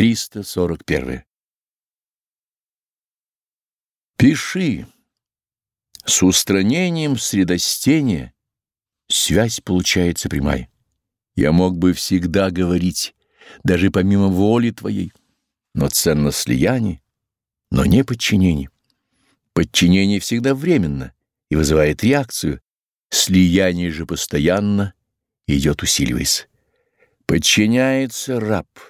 341. Пиши. С устранением средостения связь получается прямая. Я мог бы всегда говорить, даже помимо воли твоей, но ценно слияние, но не подчинение. Подчинение всегда временно и вызывает реакцию, слияние же постоянно идет усиливаясь. Подчиняется раб —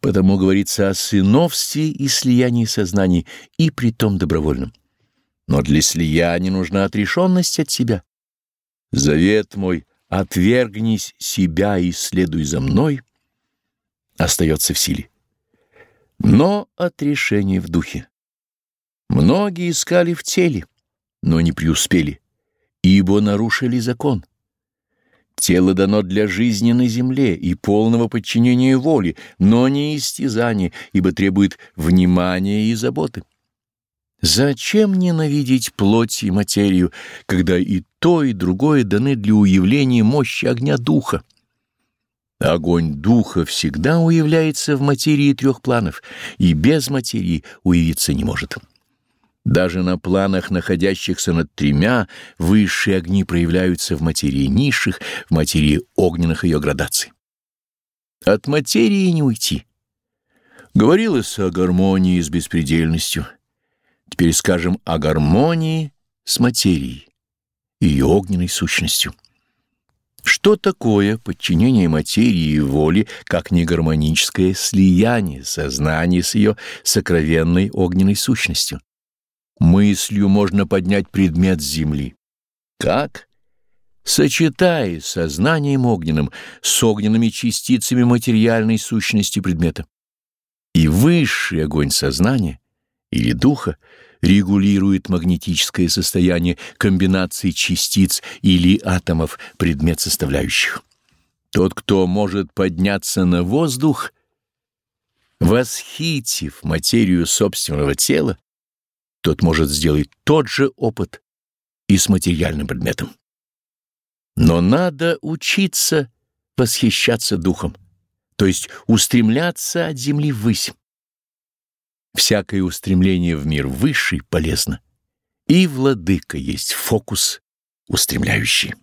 Потому говорится о сыновстве и слиянии сознаний, и при том добровольном. Но для слияния нужна отрешенность от себя. Завет мой «отвергнись себя и следуй за мной» остается в силе. Но отрешение в духе. Многие искали в теле, но не преуспели, ибо нарушили закон. Тело дано для жизни на земле и полного подчинения воли, но не истязания, ибо требует внимания и заботы. Зачем ненавидеть плоть и материю, когда и то, и другое даны для уявления мощи огня духа? Огонь духа всегда уявляется в материи трех планов, и без материи уявиться не может. Даже на планах, находящихся над тремя, высшие огни проявляются в материи низших, в материи огненных ее градаций. От материи не уйти. Говорилось о гармонии с беспредельностью. Теперь скажем о гармонии с материей, ее огненной сущностью. Что такое подчинение материи и воли, как негармоническое слияние сознания с ее сокровенной огненной сущностью? Мыслью можно поднять предмет земли. Как? Сочетая сознанием огненным с огненными частицами материальной сущности предмета. И высший огонь сознания или духа регулирует магнетическое состояние комбинации частиц или атомов предмет составляющих. Тот, кто может подняться на воздух, восхитив материю собственного тела, тот может сделать тот же опыт и с материальным предметом. Но надо учиться восхищаться духом, то есть устремляться от земли ввысь. Всякое устремление в мир высший полезно, и владыка есть фокус устремляющий.